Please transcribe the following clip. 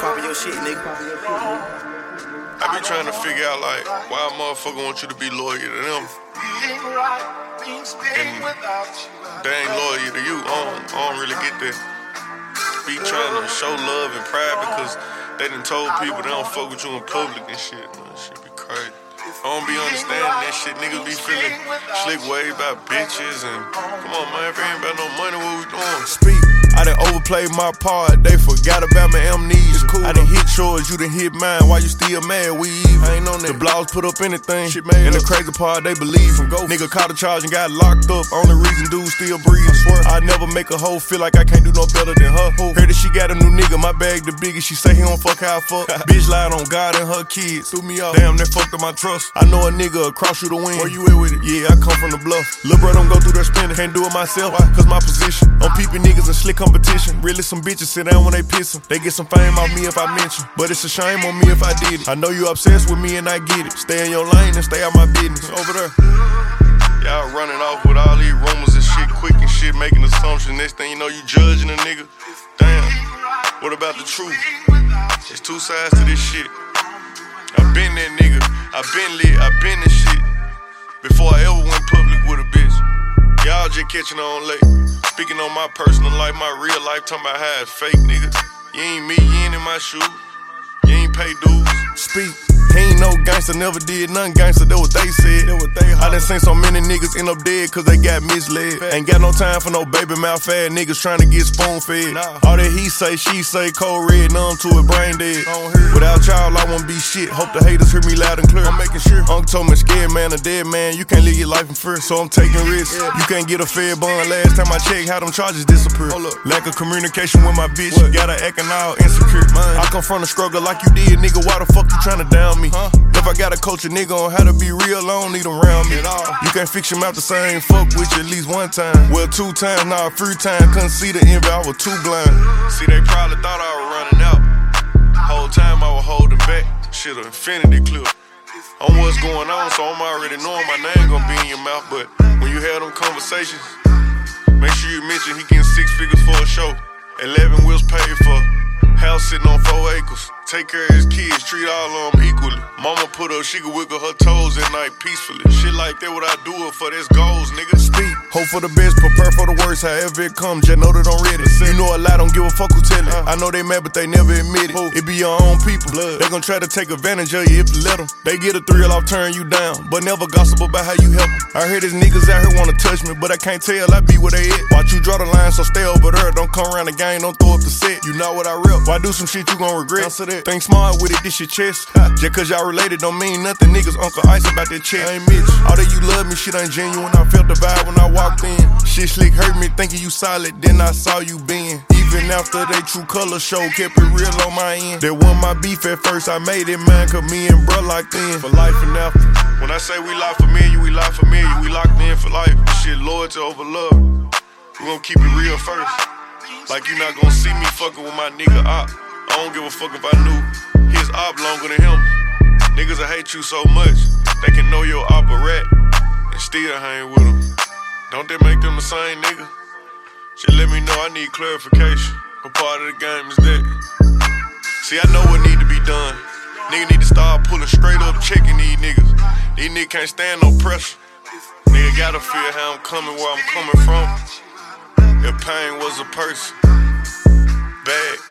Popping your shit, nigga. I be trying to figure out like why a motherfucker want you to be loyal to them. And they ain't loyal to you. I don't, I don't really get that. Be trying to show love and pride because they done told people they don't fuck with you in public and shit. Man, shit be crazy. I don't be understanding that shit. Niggas be feeling slick way about bitches and come on, man. If ain't about no money, what we doing? Speak. I done overplayed my part, they forgot about my amnesia. I done hit yours, you done hit mine. Why you still mad? We even. I ain't on that. The blogs put up anything. Shit made and the crazy part, they believe from go. Nigga caught a charge and got locked up. Only reason dude still breathe. I swear. I never make a hoe feel like I can't do no better than her. Heard that she got a new nigga, my bag the biggest. She say he don't fuck how I fuck. Bitch lied on God and her kids. Threw me off. Damn, that fucked up my trust. I know a nigga across you to win. Where you at with it? Yeah, I come from the. Lil' bro don't go through that spinning. Can't do it myself. Why? Cause my position. I'm peeping niggas in slick competition. Really some bitches sit down when they piss 'em. They get some fame off me if I mention. But it's a shame on me if I did it. I know you obsessed with me and I get it. Stay in your lane and stay out my business. Over there. Y'all running off with all these rumors and shit quick and shit, making assumptions. Next thing you know, you judging a nigga. Damn. What about the truth? There's two sides to this shit. I've been that nigga. I've been lit. I've been this shit. Before I ever went public catching on late. Speaking on my personal life, my real life, talking about how it's fake, nigga. You ain't me, you ain't in my shoes. You ain't pay dues. Speak. He ain't no gangster, never did nothing gangster, that what they said. That what they I done seen so many niggas end up dead cause they got misled. Ain't got no time for no baby mouth fat niggas trying to get spoon fed. Nah. All that he say, she say, cold red, numb to it, brain dead. Without y'all, I won't be shit. Hope the haters hear me loud and clear. I'm making sure. Uncle told me, scared man, a dead man, you can't live your life in fear. So I'm taking risks. Yeah. You can't get a fair bond. Last time I checked, how them charges disappear. Lack of communication with my bitch, what? got her acting all insecure. Man. I come from the struggle like you did, nigga. Why the fuck you trying tryna down me? Huh? If I got a coach a nigga on how to be real, I don't need them around me. You can't fix him out the same fuck with you at least one time. Well, two times, nah, three times. Couldn't see the envy, I was too blind. See, they probably thought I was running out. Whole time I was holding back. Shit, an infinity clip. On what's going on, so I'm already knowing my name gonna be in your mouth. But when you have them conversations, make sure you mention he getting six figures for a show. 11 wheels paid for. House sitting on four acres. Take care of his kids, treat all of them equally. Mama put up, she could wiggle her toes at night peacefully. Shit like that, what I do it for, this goals, nigga. Speak, hope for the best, prepare for the worst, however it comes. Just know that I'm ready. You know a lot, don't give a fuck who tell it. Uh-huh. I know they mad, but they never admit it. It be your own people. They gon' try to take advantage of you if you let them. They get a thrill off turn you down, but never gossip about how you help them. I hear these niggas out here wanna touch me, but I can't tell I be where they at. Watch you draw the line, so stay over there. Don't come around the game, don't throw up the set. You know what I rep. Why do some shit you gon' regret? Answer that. Think smart with it, this your chest. Just cause y'all related don't mean nothing. Niggas Uncle Ice about that check. I ain't Mitch. All that you love me, shit ain't genuine. I felt the vibe when I walked in. Shit slick hurt me, thinking you solid. Then I saw you being. Even after they true color show, kept it real on my end. That wasn't my beef at first, I made it mine, cause me and bro locked in. For life and after. When I say we locked for me you, we locked for me we locked in for life. Shit, loyalty over love. We gon' keep it real first. Like you not gonna see me fucking with my nigga op. I don't give a fuck if I knew his op longer than him. Niggas will hate you so much, they can know your op a rat and still hang with him. Don't they make them the same nigga? Just let me know I need clarification. What part of the game is that? See, I know what need to be done. Nigga need to start pulling straight up, checking these niggas. These niggas can't stand no pressure. Nigga gotta feel how I'm coming, where I'm coming from. If pain was a person, bad.